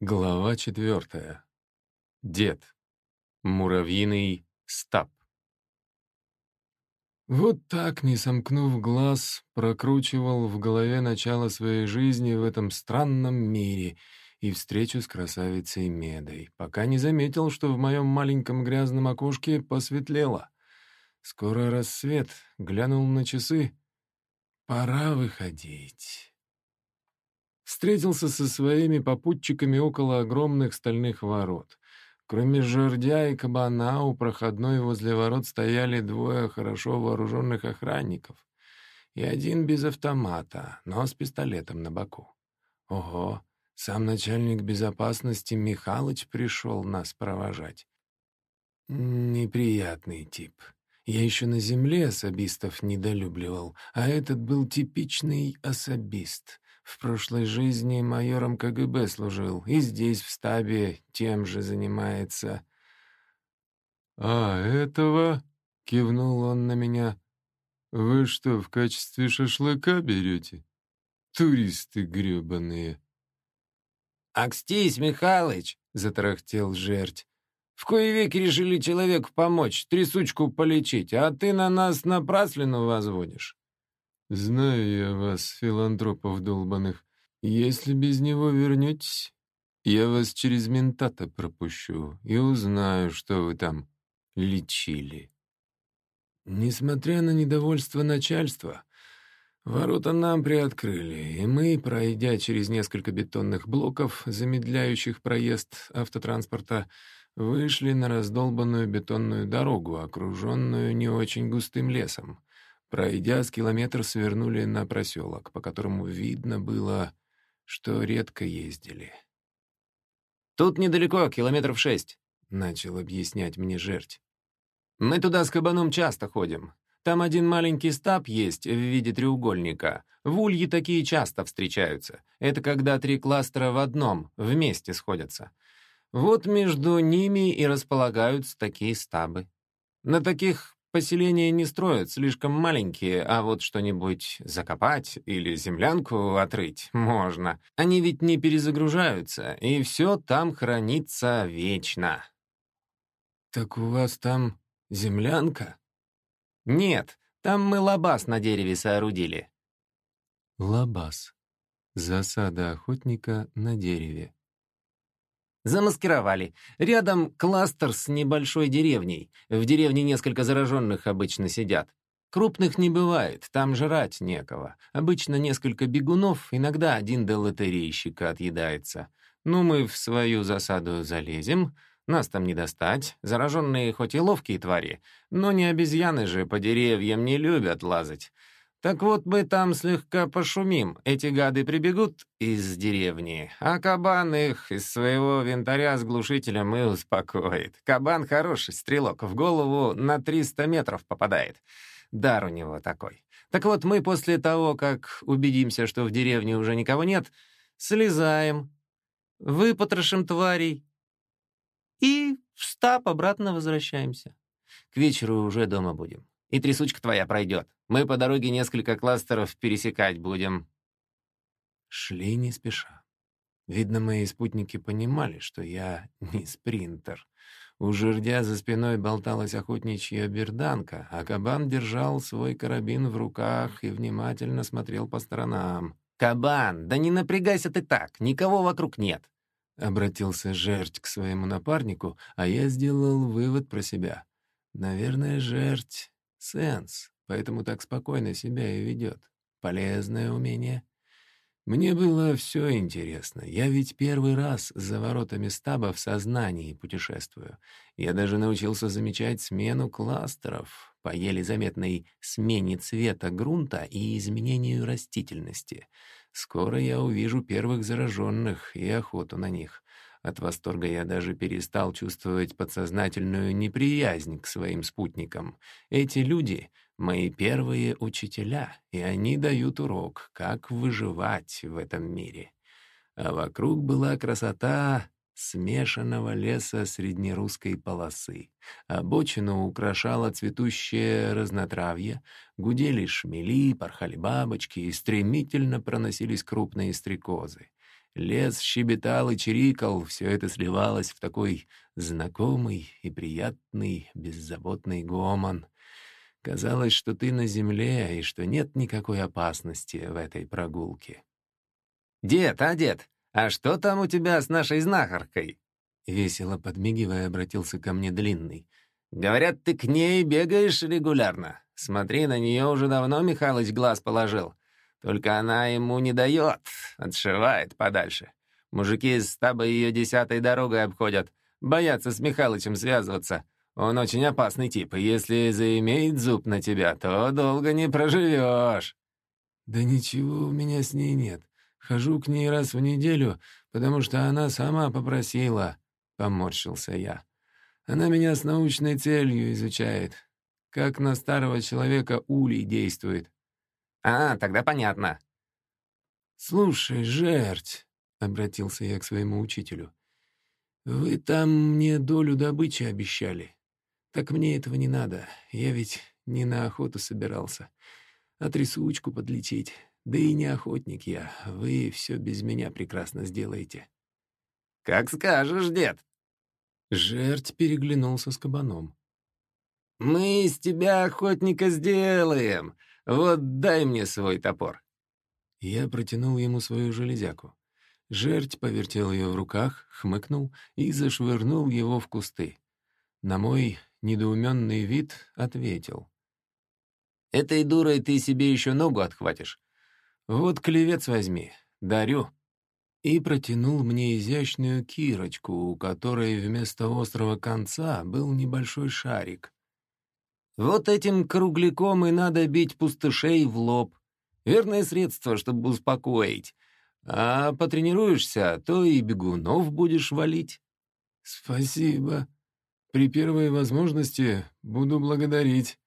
Глава четвертая. Дед. Муравьиный стаб. Вот так, не сомкнув глаз, прокручивал в голове начало своей жизни в этом странном мире и встречу с красавицей Медой, пока не заметил, что в моем маленьком грязном окошке посветлело. Скоро рассвет, глянул на часы. Пора выходить встретился со своими попутчиками около огромных стальных ворот. Кроме жердя и кабана, у проходной возле ворот стояли двое хорошо вооруженных охранников и один без автомата, но с пистолетом на боку. Ого, сам начальник безопасности Михалыч пришел нас провожать. Неприятный тип. Я еще на земле особистов недолюбливал, а этот был типичный особист. В прошлой жизни майором КГБ служил, и здесь, в стабе, тем же занимается. «А этого?» — кивнул он на меня. «Вы что, в качестве шашлыка берете? Туристы гребаные!» «Акстись, Михалыч!» — затарахтел жерть. «В кое веки решили человеку помочь, трясучку полечить, а ты на нас напраслину возводишь». «Знаю я вас, филантропов долбаных. Если без него вернетесь, я вас через ментата пропущу и узнаю, что вы там лечили». Несмотря на недовольство начальства, ворота нам приоткрыли, и мы, пройдя через несколько бетонных блоков, замедляющих проезд автотранспорта, вышли на раздолбанную бетонную дорогу, окруженную не очень густым лесом. Пройдя с километр, свернули на проселок, по которому видно было, что редко ездили. «Тут недалеко, километров шесть», — начал объяснять мне жерть. «Мы туда с кабаном часто ходим. Там один маленький стаб есть в виде треугольника. В улье такие часто встречаются. Это когда три кластера в одном, вместе сходятся. Вот между ними и располагаются такие стабы. На таких Поселения не строят, слишком маленькие, а вот что-нибудь закопать или землянку отрыть можно. Они ведь не перезагружаются, и все там хранится вечно. «Так у вас там землянка?» «Нет, там мы лабаз на дереве соорудили». Лабаз. Засада охотника на дереве. Замаскировали. Рядом кластер с небольшой деревней. В деревне несколько зараженных обычно сидят. Крупных не бывает, там жрать некого. Обычно несколько бегунов, иногда один до лотерейщика отъедается. Ну, мы в свою засаду залезем, нас там не достать. Зараженные хоть и ловкие твари, но не обезьяны же по деревьям не любят лазать. Так вот мы там слегка пошумим. Эти гады прибегут из деревни, а кабан их из своего винтаря с глушителем и успокоит. Кабан хороший стрелок, в голову на 300 метров попадает. Дар у него такой. Так вот мы после того, как убедимся, что в деревне уже никого нет, слезаем, выпотрошим тварей и в стаб обратно возвращаемся. К вечеру уже дома будем. И трясучка твоя пройдет. Мы по дороге несколько кластеров пересекать будем». Шли не спеша. Видно, мои спутники понимали, что я не спринтер. У жердя за спиной болталась охотничья берданка, а кабан держал свой карабин в руках и внимательно смотрел по сторонам. «Кабан, да не напрягайся ты так, никого вокруг нет!» Обратился жерть к своему напарнику, а я сделал вывод про себя. Наверное, жерть Сенс, поэтому так спокойно себя и ведет. Полезное умение. Мне было все интересно. Я ведь первый раз за воротами стаба в сознании путешествую. Я даже научился замечать смену кластеров по еле заметной смене цвета грунта и изменению растительности. Скоро я увижу первых зараженных и охоту на них. От восторга я даже перестал чувствовать подсознательную неприязнь к своим спутникам. Эти люди — мои первые учителя, и они дают урок, как выживать в этом мире. А вокруг была красота смешанного леса среднерусской полосы. Обочину украшало цветущее разнотравье, гудели шмели, порхали бабочки и стремительно проносились крупные стрекозы. Лес щебетал и чирикал, все это сливалось в такой знакомый и приятный, беззаботный гомон. Казалось, что ты на земле и что нет никакой опасности в этой прогулке. «Дед, а дед, а что там у тебя с нашей знахаркой?» Весело подмигивая, обратился ко мне Длинный. «Говорят, ты к ней бегаешь регулярно. Смотри, на нее уже давно Михалыч глаз положил. Только она ему не дает, отшивает подальше. Мужики с стаба ее десятой дорогой обходят, боятся с Михалычем связываться. Он очень опасный тип, и если заимеет зуб на тебя, то долго не проживешь. Да ничего у меня с ней нет. Хожу к ней раз в неделю, потому что она сама попросила, — поморщился я. Она меня с научной целью изучает. Как на старого человека улей действует. «А, тогда понятно». «Слушай, жерть», — обратился я к своему учителю, — «вы там мне долю добычи обещали. Так мне этого не надо, я ведь не на охоту собирался, а трясучку подлететь. Да и не охотник я, вы все без меня прекрасно сделаете». «Как скажешь, дед». Жерть переглянулся с кабаном. «Мы из тебя охотника сделаем. Вот дай мне свой топор». Я протянул ему свою железяку. Жерть повертел ее в руках, хмыкнул и зашвырнул его в кусты. На мой недоуменный вид ответил. «Этой дурой ты себе еще ногу отхватишь. Вот клевец возьми, дарю». И протянул мне изящную кирочку, у которой вместо острого конца был небольшой шарик. Вот этим кругляком и надо бить пустышей в лоб. Верное средство, чтобы успокоить. А потренируешься, то и бегунов будешь валить. Спасибо. При первой возможности буду благодарить.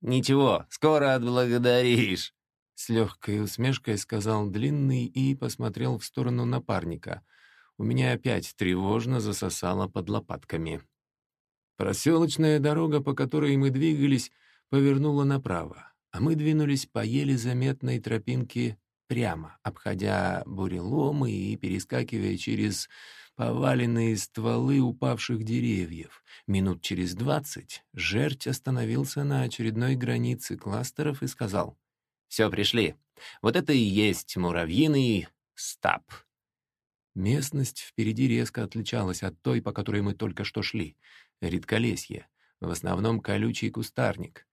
Ничего, скоро отблагодаришь. С легкой усмешкой сказал Длинный и посмотрел в сторону напарника. У меня опять тревожно засосало под лопатками. Проселочная дорога, по которой мы двигались, повернула направо, а мы двинулись по еле заметной тропинке прямо, обходя буреломы и перескакивая через поваленные стволы упавших деревьев. Минут через двадцать жерть остановился на очередной границе кластеров и сказал, «Все, пришли. Вот это и есть муравьиный стаб». Местность впереди резко отличалась от той, по которой мы только что шли редколесье, в основном колючий кустарник.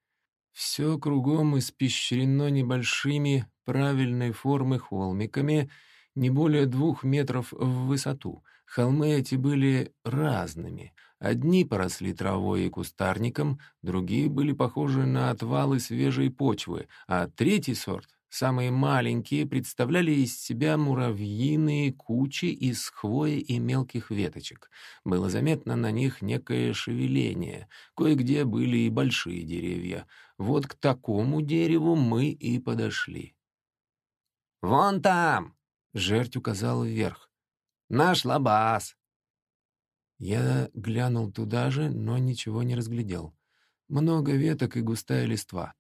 Все кругом испещрено небольшими правильной формы холмиками, не более двух метров в высоту. Холмы эти были разными. Одни поросли травой и кустарником, другие были похожи на отвалы свежей почвы, а третий сорт Самые маленькие представляли из себя муравьиные кучи из хвои и мелких веточек. Было заметно на них некое шевеление. Кое-где были и большие деревья. Вот к такому дереву мы и подошли. «Вон там!» — жерть указал вверх. «Наш лабаз!» Я глянул туда же, но ничего не разглядел. Много веток и густая листва.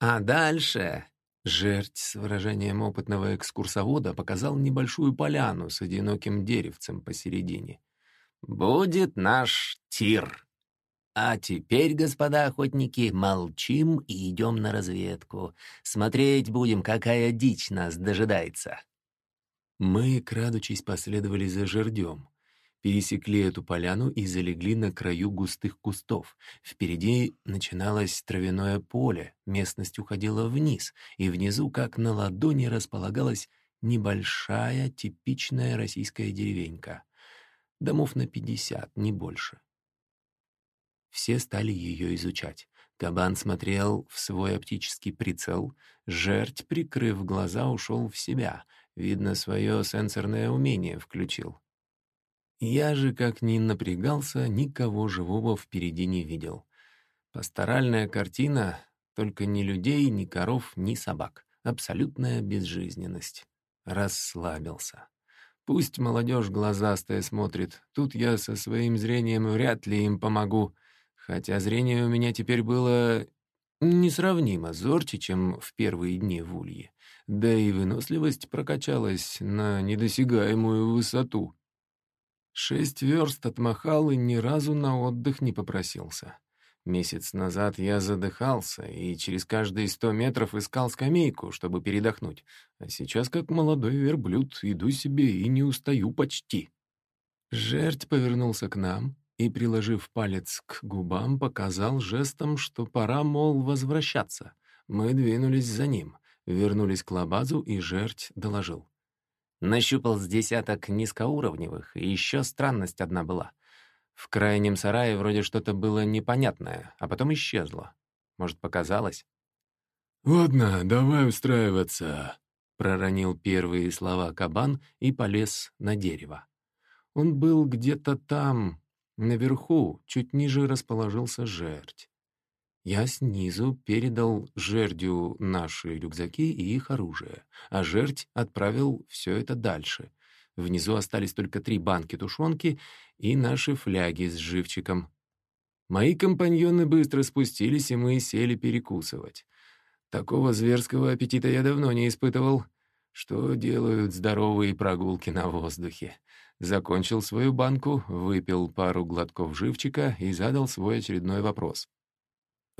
«А дальше Жерть с выражением опытного экскурсовода показал небольшую поляну с одиноким деревцем посередине. «Будет наш тир. А теперь, господа охотники, молчим и идем на разведку. Смотреть будем, какая дичь нас дожидается». Мы, крадучись, последовали за жердем пересекли эту поляну и залегли на краю густых кустов. Впереди начиналось травяное поле, местность уходила вниз, и внизу, как на ладони, располагалась небольшая типичная российская деревенька. Домов на пятьдесят, не больше. Все стали ее изучать. Кабан смотрел в свой оптический прицел, жерть, прикрыв глаза, ушел в себя. Видно, свое сенсорное умение включил. Я же, как ни напрягался, никого живого впереди не видел. Пасторальная картина, только ни людей, ни коров, ни собак. Абсолютная безжизненность. Расслабился. Пусть молодежь глазастая смотрит, тут я со своим зрением вряд ли им помогу, хотя зрение у меня теперь было несравнимо зорче, чем в первые дни в Улье. да и выносливость прокачалась на недосягаемую высоту. Шесть верст отмахал и ни разу на отдых не попросился. Месяц назад я задыхался и через каждые сто метров искал скамейку, чтобы передохнуть. А сейчас, как молодой верблюд, иду себе и не устаю почти. Жерть повернулся к нам и, приложив палец к губам, показал жестом, что пора, мол, возвращаться. Мы двинулись за ним, вернулись к лабазу, и жерть доложил. Нащупал с десяток низкоуровневых, и еще странность одна была. В крайнем сарае вроде что-то было непонятное, а потом исчезло. Может, показалось? «Ладно, давай устраиваться», — проронил первые слова кабан и полез на дерево. Он был где-то там, наверху, чуть ниже расположился жерть. Я снизу передал жердю наши рюкзаки и их оружие, а жерть отправил все это дальше. Внизу остались только три банки тушенки и наши фляги с живчиком. Мои компаньоны быстро спустились, и мы сели перекусывать. Такого зверского аппетита я давно не испытывал. Что делают здоровые прогулки на воздухе? Закончил свою банку, выпил пару глотков живчика и задал свой очередной вопрос.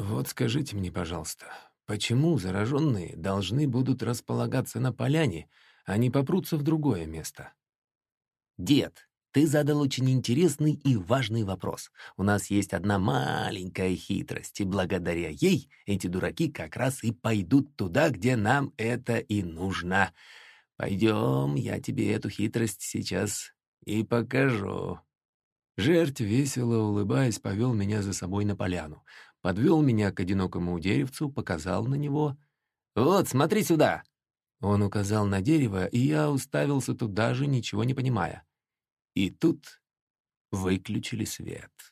Вот скажите мне, пожалуйста, почему зараженные должны будут располагаться на поляне, а не попрутся в другое место? Дед, ты задал очень интересный и важный вопрос. У нас есть одна маленькая хитрость, и благодаря ей эти дураки как раз и пойдут туда, где нам это и нужно. Пойдем, я тебе эту хитрость сейчас и покажу. Жерть, весело улыбаясь, повел меня за собой на поляну подвел меня к одинокому деревцу, показал на него. «Вот, смотри сюда!» Он указал на дерево, и я уставился туда же, ничего не понимая. И тут выключили свет.